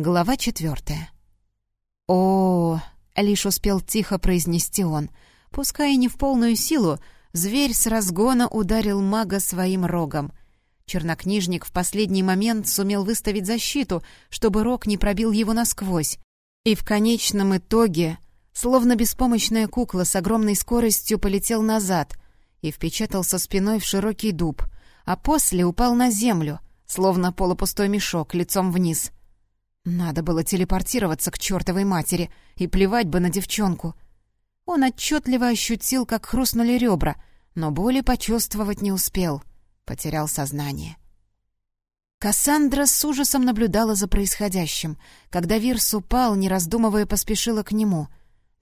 Глава четвертая. О, лишь успел тихо произнести он. Пускай и не в полную силу, зверь с разгона ударил мага своим рогом. Чернокнижник в последний момент сумел выставить защиту, чтобы рог не пробил его насквозь. И в конечном итоге, словно беспомощная кукла с огромной скоростью полетел назад и впечатался спиной в широкий дуб, а после упал на землю, словно полупустой мешок, лицом вниз — надо было телепортироваться к чертовой матери и плевать бы на девчонку. Он отчетливо ощутил, как хрустнули ребра, но боли почувствовать не успел. Потерял сознание. Кассандра с ужасом наблюдала за происходящим. Когда Вирс упал, не раздумывая, поспешила к нему.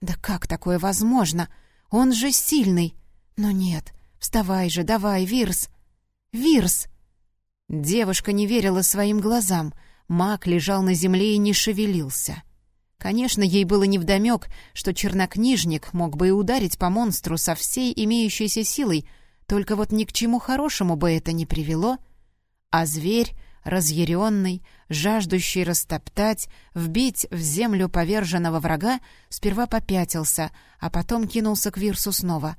«Да как такое возможно? Он же сильный!» «Но нет, вставай же, давай, Вирс!» «Вирс!» Девушка не верила своим глазам — Маг лежал на земле и не шевелился. Конечно, ей было невдомек, что чернокнижник мог бы и ударить по монстру со всей имеющейся силой, только вот ни к чему хорошему бы это не привело. А зверь, разъяренный, жаждущий растоптать, вбить в землю поверженного врага, сперва попятился, а потом кинулся к Вирсу снова.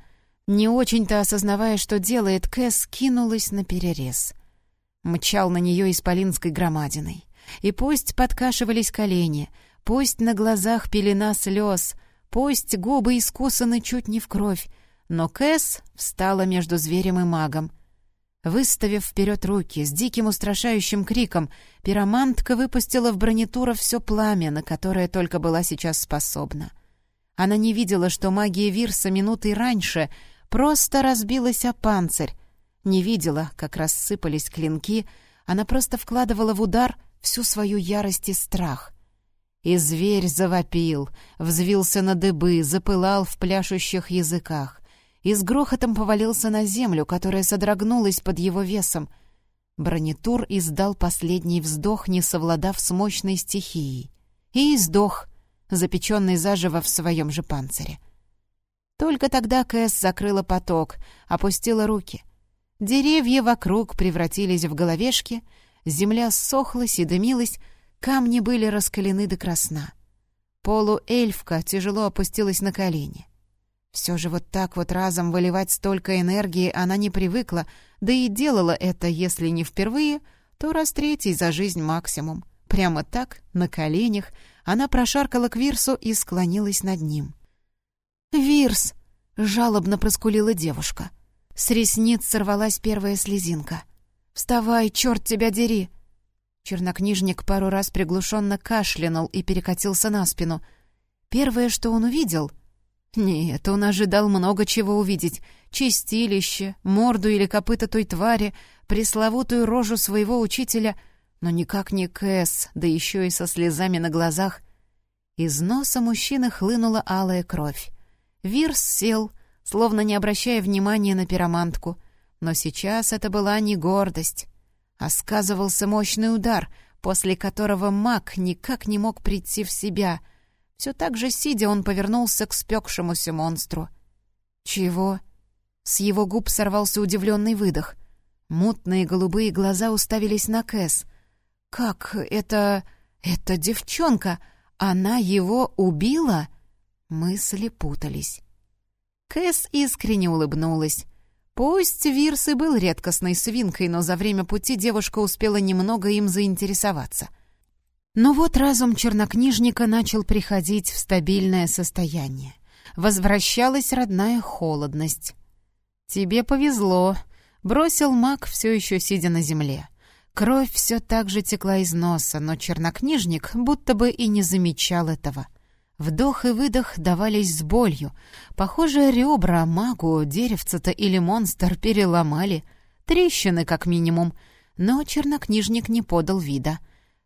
Не очень-то осознавая, что делает, Кэс кинулась на перерез. Мчал на нее исполинской громадиной. И пусть подкашивались колени, пусть на глазах пелена слез, пусть губы искусаны чуть не в кровь, но Кэс встала между зверем и магом. Выставив вперед руки с диким устрашающим криком, пиромантка выпустила в бронитура все пламя, на которое только была сейчас способна. Она не видела, что магия Вирса минутой раньше просто разбилась о панцирь, не видела, как рассыпались клинки, она просто вкладывала в удар всю свою ярость и страх. И зверь завопил, взвился на дыбы, запылал в пляшущих языках и с грохотом повалился на землю, которая содрогнулась под его весом. Бронитур издал последний вздох, не совладав с мощной стихией. И издох, запеченный заживо в своем же панцире. Только тогда Кэс закрыла поток, опустила руки. Деревья вокруг превратились в головешки — Земля ссохлась и дымилась, камни были раскалены до красна. Полуэльфка тяжело опустилась на колени. Все же вот так вот разом выливать столько энергии она не привыкла, да и делала это, если не впервые, то раз третий за жизнь максимум. Прямо так, на коленях, она прошаркала к Вирсу и склонилась над ним. «Вирс!» — жалобно проскулила девушка. С ресниц сорвалась первая слезинка — «Вставай, черт тебя дери!» Чернокнижник пару раз приглушенно кашлянул и перекатился на спину. Первое, что он увидел... Нет, он ожидал много чего увидеть. Чистилище, морду или копыта той твари, пресловутую рожу своего учителя, но никак не Кэс, да еще и со слезами на глазах. Из носа мужчины хлынула алая кровь. Вирс сел, словно не обращая внимания на пиромантку — но сейчас это была не гордость, а сказывался мощный удар, после которого маг никак не мог прийти в себя. Все так же сидя, он повернулся к спекшемуся монстру. «Чего?» С его губ сорвался удивленный выдох. Мутные голубые глаза уставились на Кэс. «Как это... это девчонка? Она его убила?» Мысли путались. Кэс искренне улыбнулась. Пусть Вирс и был редкостной свинкой, но за время пути девушка успела немного им заинтересоваться. Но вот разум чернокнижника начал приходить в стабильное состояние. Возвращалась родная холодность. «Тебе повезло», — бросил маг, все еще сидя на земле. Кровь все так же текла из носа, но чернокнижник будто бы и не замечал этого — Вдох и выдох давались с болью. Похоже, ребра магу, деревца-то или монстр переломали. Трещины, как минимум. Но чернокнижник не подал вида.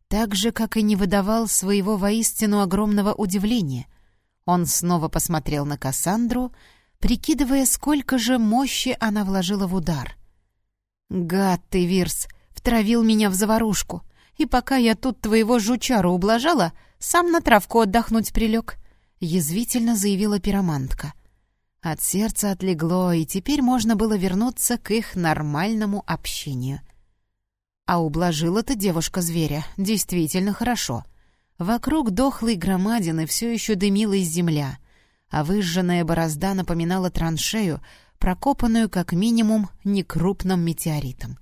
Так же, как и не выдавал своего воистину огромного удивления. Он снова посмотрел на Кассандру, прикидывая, сколько же мощи она вложила в удар. «Гад ты, Вирс, втравил меня в заварушку. И пока я тут твоего жучару ублажала, сам на травку отдохнуть прилег», — язвительно заявила пиромантка. От сердца отлегло, и теперь можно было вернуться к их нормальному общению. А ублажила-то девушка зверя действительно хорошо. Вокруг дохлой громадины все еще дымилась земля, а выжженная борозда напоминала траншею, прокопанную как минимум некрупным метеоритом.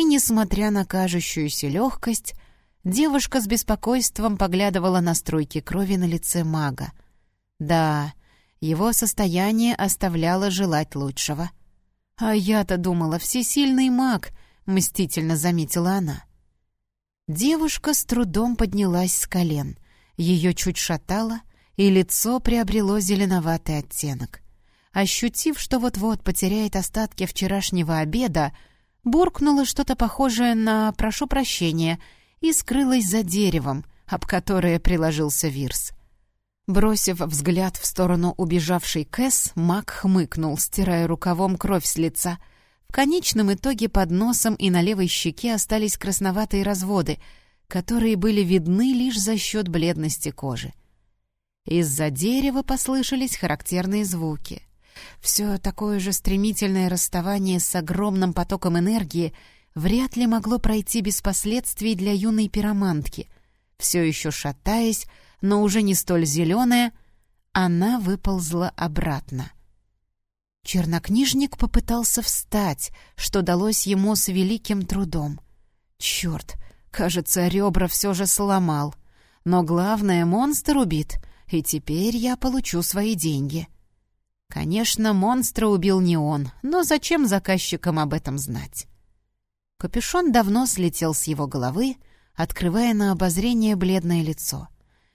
И, несмотря на кажущуюся легкость, девушка с беспокойством поглядывала на струйки крови на лице мага. Да, его состояние оставляло желать лучшего. «А я-то думала, всесильный маг», — мстительно заметила она. Девушка с трудом поднялась с колен. Ее чуть шатало, и лицо приобрело зеленоватый оттенок. Ощутив, что вот-вот потеряет остатки вчерашнего обеда, буркнула что-то похожее на «прошу прощения» и скрылась за деревом, об которое приложился Вирс. Бросив взгляд в сторону убежавшей Кэс, Мак хмыкнул, стирая рукавом кровь с лица. В конечном итоге под носом и на левой щеке остались красноватые разводы, которые были видны лишь за счет бледности кожи. Из-за дерева послышались характерные звуки. Все такое же стремительное расставание с огромным потоком энергии вряд ли могло пройти без последствий для юной пиромантки. Все еще шатаясь, но уже не столь зеленая, она выползла обратно. Чернокнижник попытался встать, что далось ему с великим трудом. Черт, кажется, ребра все же сломал. Но главное, монстр убит, и теперь я получу свои деньги. Конечно, монстра убил не он, но зачем заказчикам об этом знать? Капюшон давно слетел с его головы, открывая на обозрение бледное лицо.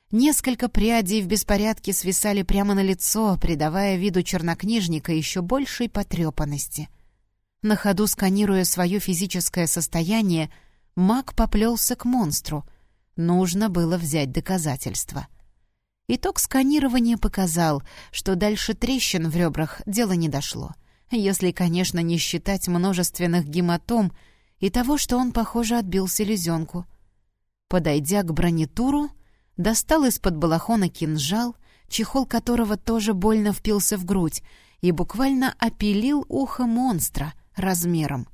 Несколько прядей в беспорядке свисали прямо на лицо, придавая виду чернокнижника еще большей потрепанности. На ходу сканируя свое физическое состояние, маг поплелся к монстру. Нужно было взять доказательства. Итог сканирования показал, что дальше трещин в ребрах дело не дошло. Если, конечно, не считать множественных гематом и того, что он, похоже, отбил селезенку. Подойдя к бронитуру, достал из-под балахона кинжал, чехол которого тоже больно впился в грудь, и буквально опилил ухо монстра размером.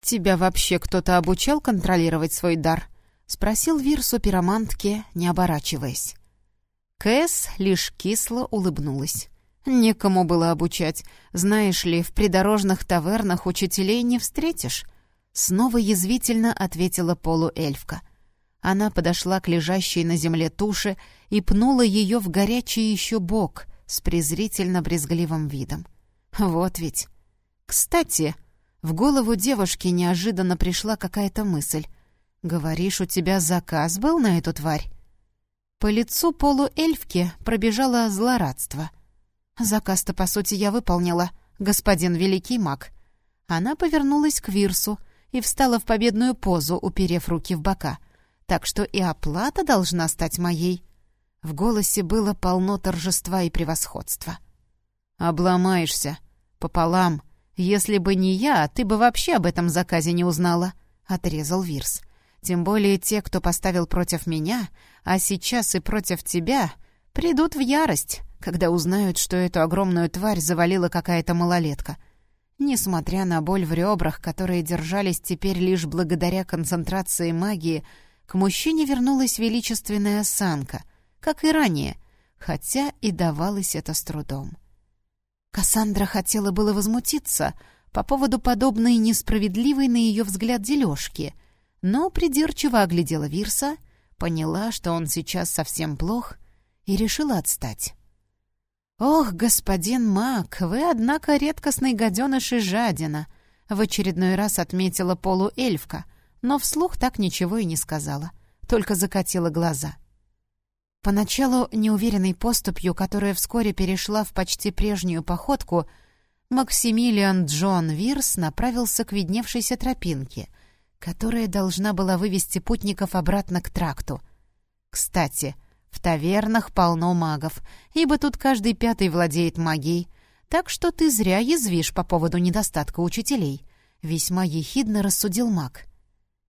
«Тебя вообще кто-то обучал контролировать свой дар?» — спросил Вирсу пиромантке, не оборачиваясь. Кэс лишь кисло улыбнулась. «Некому было обучать. Знаешь ли, в придорожных тавернах учителей не встретишь». Снова язвительно ответила полуэльфка. Она подошла к лежащей на земле туше и пнула ее в горячий еще бок с презрительно-брезгливым видом. «Вот ведь...» «Кстати...» В голову девушки неожиданно пришла какая-то мысль. «Говоришь, у тебя заказ был на эту тварь?» По лицу полуэльфки пробежало злорадство. «Заказ-то, по сути, я выполнила, господин великий маг». Она повернулась к Вирсу и встала в победную позу, уперев руки в бока. «Так что и оплата должна стать моей». В голосе было полно торжества и превосходства. «Обломаешься. Пополам. Если бы не я, ты бы вообще об этом заказе не узнала», — отрезал Вирс. Тем более те, кто поставил против меня, а сейчас и против тебя, придут в ярость, когда узнают, что эту огромную тварь завалила какая-то малолетка. Несмотря на боль в ребрах, которые держались теперь лишь благодаря концентрации магии, к мужчине вернулась величественная осанка, как и ранее, хотя и давалось это с трудом. Кассандра хотела было возмутиться по поводу подобной несправедливой на ее взгляд дележки — но придирчиво оглядела Вирса, поняла, что он сейчас совсем плох, и решила отстать. «Ох, господин Мак, вы, однако, редкостный гаденыш и жадина!» В очередной раз отметила полуэльфка, но вслух так ничего и не сказала, только закатила глаза. Поначалу неуверенной поступью, которая вскоре перешла в почти прежнюю походку, Максимилиан Джон Вирс направился к видневшейся тропинке, которая должна была вывести путников обратно к тракту. Кстати, в тавернах полно магов, ибо тут каждый пятый владеет магией, так что ты зря язвишь по поводу недостатка учителей. Весьма ехидно рассудил маг.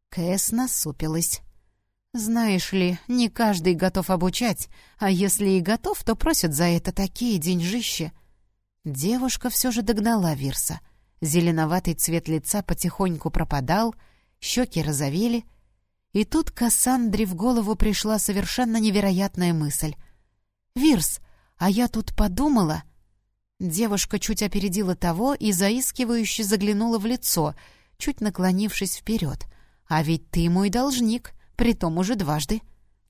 Кэс насупилась. «Знаешь ли, не каждый готов обучать, а если и готов, то просят за это такие деньжища». Девушка все же догнала Вирса. Зеленоватый цвет лица потихоньку пропадал — щеки розовели, И тут Кассандре в голову пришла совершенно невероятная мысль. «Вирс, а я тут подумала...» Девушка чуть опередила того и заискивающе заглянула в лицо, чуть наклонившись вперед. «А ведь ты мой должник, притом уже дважды.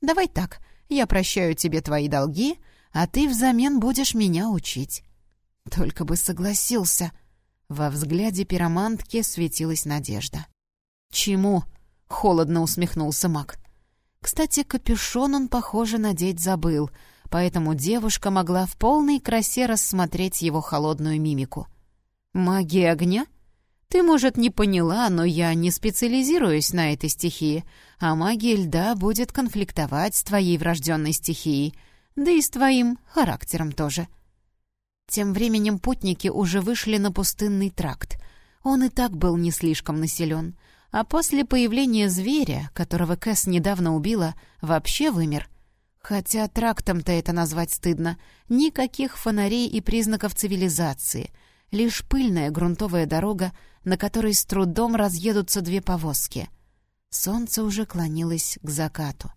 Давай так, я прощаю тебе твои долги, а ты взамен будешь меня учить». «Только бы согласился». Во взгляде пиромантки светилась надежда. «Чему?» — холодно усмехнулся маг. Кстати, капюшон он, похоже, надеть забыл — поэтому девушка могла в полной красе рассмотреть его холодную мимику. «Магия огня? Ты, может, не поняла, но я не специализируюсь на этой стихии, а магия льда будет конфликтовать с твоей врожденной стихией, да и с твоим характером тоже». Тем временем путники уже вышли на пустынный тракт. Он и так был не слишком населен, а после появления зверя, которого Кэс недавно убила, вообще вымер — Хотя трактом-то это назвать стыдно. Никаких фонарей и признаков цивилизации. Лишь пыльная грунтовая дорога, на которой с трудом разъедутся две повозки. Солнце уже клонилось к закату.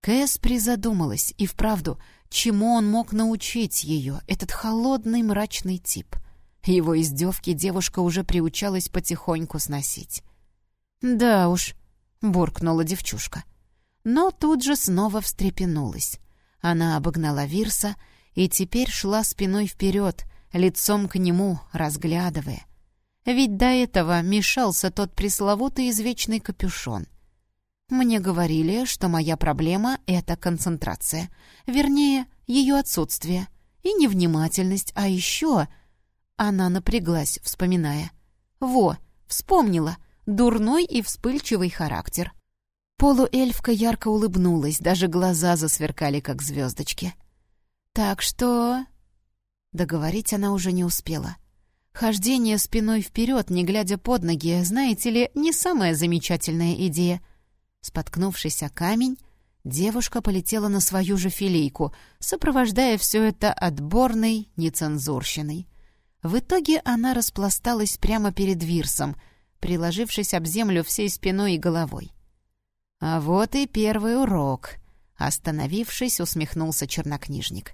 Кэс призадумалась, и вправду, чему он мог научить ее, этот холодный мрачный тип. Его издевки девушка уже приучалась потихоньку сносить. «Да уж», — буркнула девчушка но тут же снова встрепенулась. Она обогнала Вирса и теперь шла спиной вперед, лицом к нему, разглядывая. Ведь до этого мешался тот пресловутый извечный капюшон. Мне говорили, что моя проблема — это концентрация. Вернее, ее отсутствие. И невнимательность, а еще... Она напряглась, вспоминая. «Во, вспомнила. Дурной и вспыльчивый характер. Полуэльфка ярко улыбнулась, даже глаза засверкали, как звездочки. «Так что...» Договорить она уже не успела. Хождение спиной вперед, не глядя под ноги, знаете ли, не самая замечательная идея. Споткнувшись о камень, девушка полетела на свою же филейку, сопровождая все это отборной нецензурщиной. В итоге она распласталась прямо перед Вирсом, приложившись об землю всей спиной и головой. «А вот и первый урок», — остановившись, усмехнулся чернокнижник.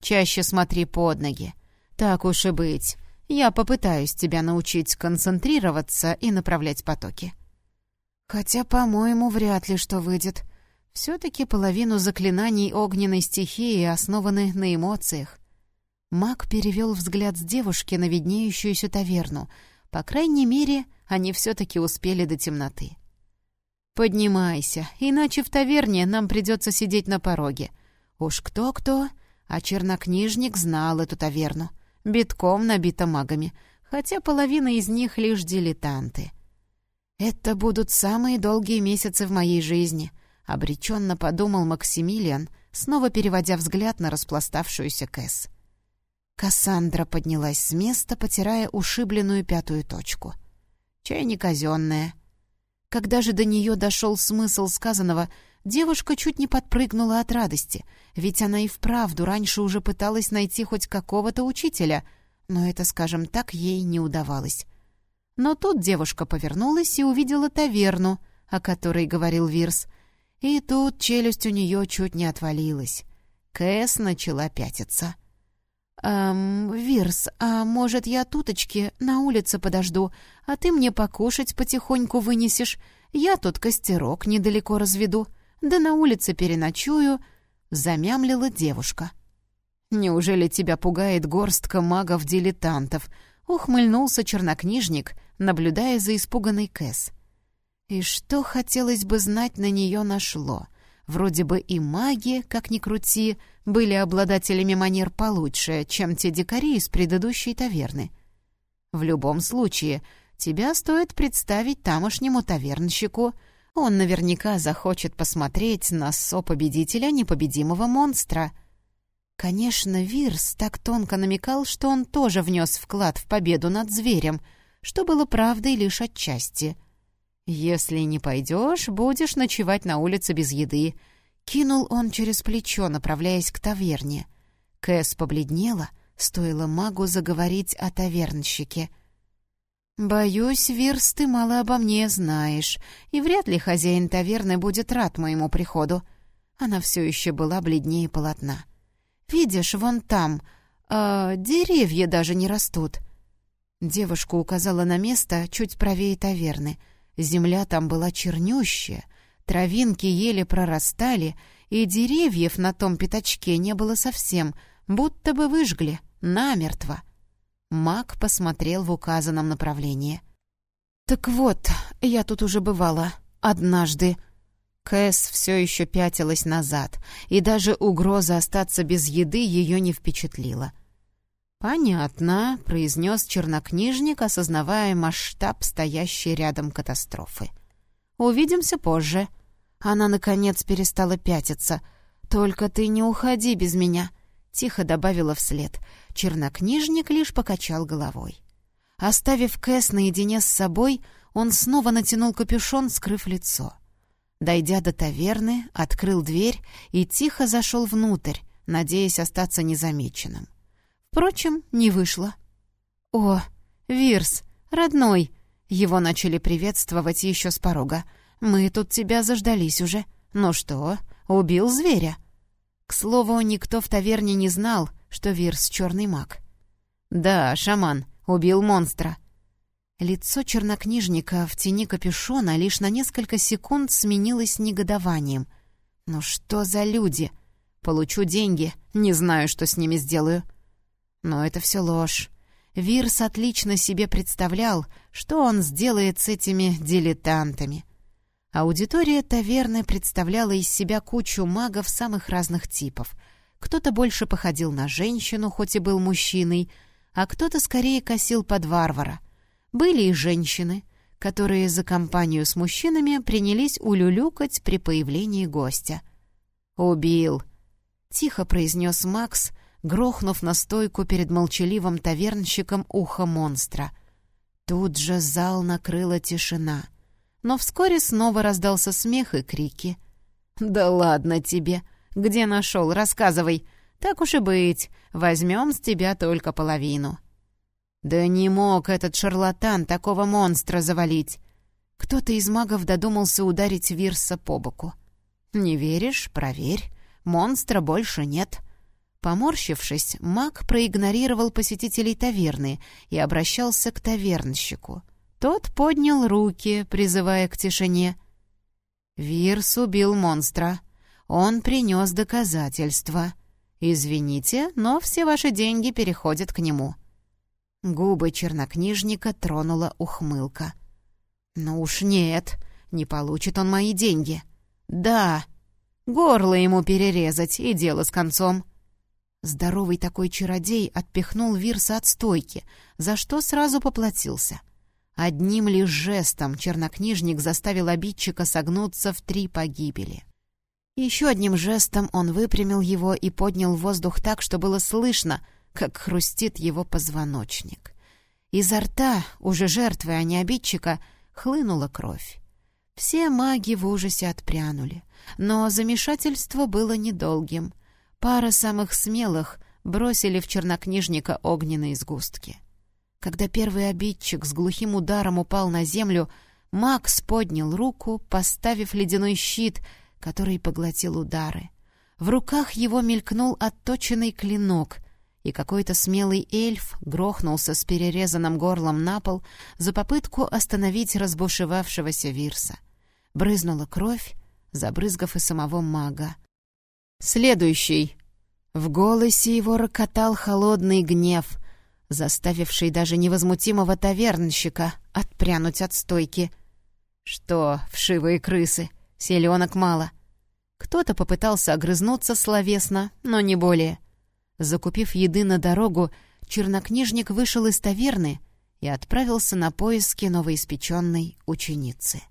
«Чаще смотри под ноги. Так уж и быть. Я попытаюсь тебя научить концентрироваться и направлять потоки». «Хотя, по-моему, вряд ли что выйдет. Все-таки половину заклинаний огненной стихии основаны на эмоциях». Маг перевел взгляд с девушки на виднеющуюся таверну. По крайней мере, они все-таки успели до темноты. «Поднимайся, иначе в таверне нам придется сидеть на пороге. Уж кто-кто, а чернокнижник знал эту таверну. Битком набита магами, хотя половина из них лишь дилетанты. «Это будут самые долгие месяцы в моей жизни», — обреченно подумал Максимилиан, снова переводя взгляд на распластавшуюся Кэс. Кассандра поднялась с места, потирая ушибленную пятую точку. «Чай не казенная», когда же до нее дошел смысл сказанного, девушка чуть не подпрыгнула от радости, ведь она и вправду раньше уже пыталась найти хоть какого-то учителя, но это, скажем так, ей не удавалось. Но тут девушка повернулась и увидела таверну, о которой говорил Вирс, и тут челюсть у нее чуть не отвалилась. Кэс начала пятиться. «Эм, Вирс, а может, я туточки на улице подожду, а ты мне покушать потихоньку вынесешь? Я тут костерок недалеко разведу, да на улице переночую», — замямлила девушка. «Неужели тебя пугает горстка магов-дилетантов?» — ухмыльнулся чернокнижник, наблюдая за испуганной Кэс. И что, хотелось бы знать, на нее нашло? Вроде бы и маги, как ни крути, — были обладателями манер получше, чем те дикари из предыдущей таверны. В любом случае, тебя стоит представить тамошнему тавернщику. Он наверняка захочет посмотреть на со-победителя непобедимого монстра. Конечно, Вирс так тонко намекал, что он тоже внес вклад в победу над зверем, что было правдой лишь отчасти. «Если не пойдешь, будешь ночевать на улице без еды», Кинул он через плечо, направляясь к таверне. Кэс побледнела, стоило магу заговорить о тавернщике. «Боюсь, Вирс, ты мало обо мне знаешь, и вряд ли хозяин таверны будет рад моему приходу». Она все еще была бледнее полотна. «Видишь, вон там, э, деревья даже не растут». Девушка указала на место чуть правее таверны. Земля там была чернющая, травинки еле прорастали, и деревьев на том пятачке не было совсем, будто бы выжгли, намертво. Маг посмотрел в указанном направлении. «Так вот, я тут уже бывала. Однажды». Кэс все еще пятилась назад, и даже угроза остаться без еды ее не впечатлила. «Понятно», — произнес чернокнижник, осознавая масштаб стоящей рядом катастрофы. «Увидимся позже». Она, наконец, перестала пятиться. «Только ты не уходи без меня», — тихо добавила вслед. Чернокнижник лишь покачал головой. Оставив Кэс наедине с собой, он снова натянул капюшон, скрыв лицо. Дойдя до таверны, открыл дверь и тихо зашел внутрь, надеясь остаться незамеченным. Впрочем, не вышло. «О, Вирс, родной!» Его начали приветствовать еще с порога. «Мы тут тебя заждались уже. Ну что, убил зверя?» К слову, никто в таверне не знал, что Вирс — черный маг. «Да, шаман, убил монстра». Лицо чернокнижника в тени капюшона лишь на несколько секунд сменилось негодованием. «Ну что за люди? Получу деньги, не знаю, что с ними сделаю». Но это все ложь. Вирс отлично себе представлял, что он сделает с этими дилетантами. Аудитория таверны представляла из себя кучу магов самых разных типов — кто-то больше походил на женщину, хоть и был мужчиной, а кто-то скорее косил под варвара. Были и женщины, которые за компанию с мужчинами принялись улюлюкать при появлении гостя. «Убил!» — тихо произнес Макс, грохнув на стойку перед молчаливым тавернщиком ухо монстра. Тут же зал накрыла тишина. Но вскоре снова раздался смех и крики. «Да ладно тебе!» Где нашел? Рассказывай. Так уж и быть, возьмем с тебя только половину». «Да не мог этот шарлатан такого монстра завалить!» Кто-то из магов додумался ударить Вирса по боку. «Не веришь? Проверь. Монстра больше нет». Поморщившись, маг проигнорировал посетителей таверны и обращался к тавернщику. Тот поднял руки, призывая к тишине. «Вирс убил монстра. Он принес доказательства. Извините, но все ваши деньги переходят к нему». Губы чернокнижника тронула ухмылка. «Ну уж нет, не получит он мои деньги». «Да, горло ему перерезать, и дело с концом». Здоровый такой чародей отпихнул Вирса от стойки, за что сразу поплатился. Одним лишь жестом чернокнижник заставил обидчика согнуться в три погибели. Еще одним жестом он выпрямил его и поднял воздух так, что было слышно, как хрустит его позвоночник. Изо рта, уже жертвы, а не обидчика, хлынула кровь. Все маги в ужасе отпрянули, но замешательство было недолгим. Пара самых смелых бросили в чернокнижника огненные сгустки. Когда первый обидчик с глухим ударом упал на землю, Макс поднял руку, поставив ледяной щит — который поглотил удары. В руках его мелькнул отточенный клинок, и какой-то смелый эльф грохнулся с перерезанным горлом на пол за попытку остановить разбушевавшегося вирса. Брызнула кровь, забрызгав и самого мага. «Следующий!» В голосе его рокотал холодный гнев, заставивший даже невозмутимого тавернщика отпрянуть от стойки. «Что, вшивые крысы, селенок мало. Кто-то попытался огрызнуться словесно, но не более. Закупив еды на дорогу, чернокнижник вышел из таверны и отправился на поиски новоиспеченной ученицы.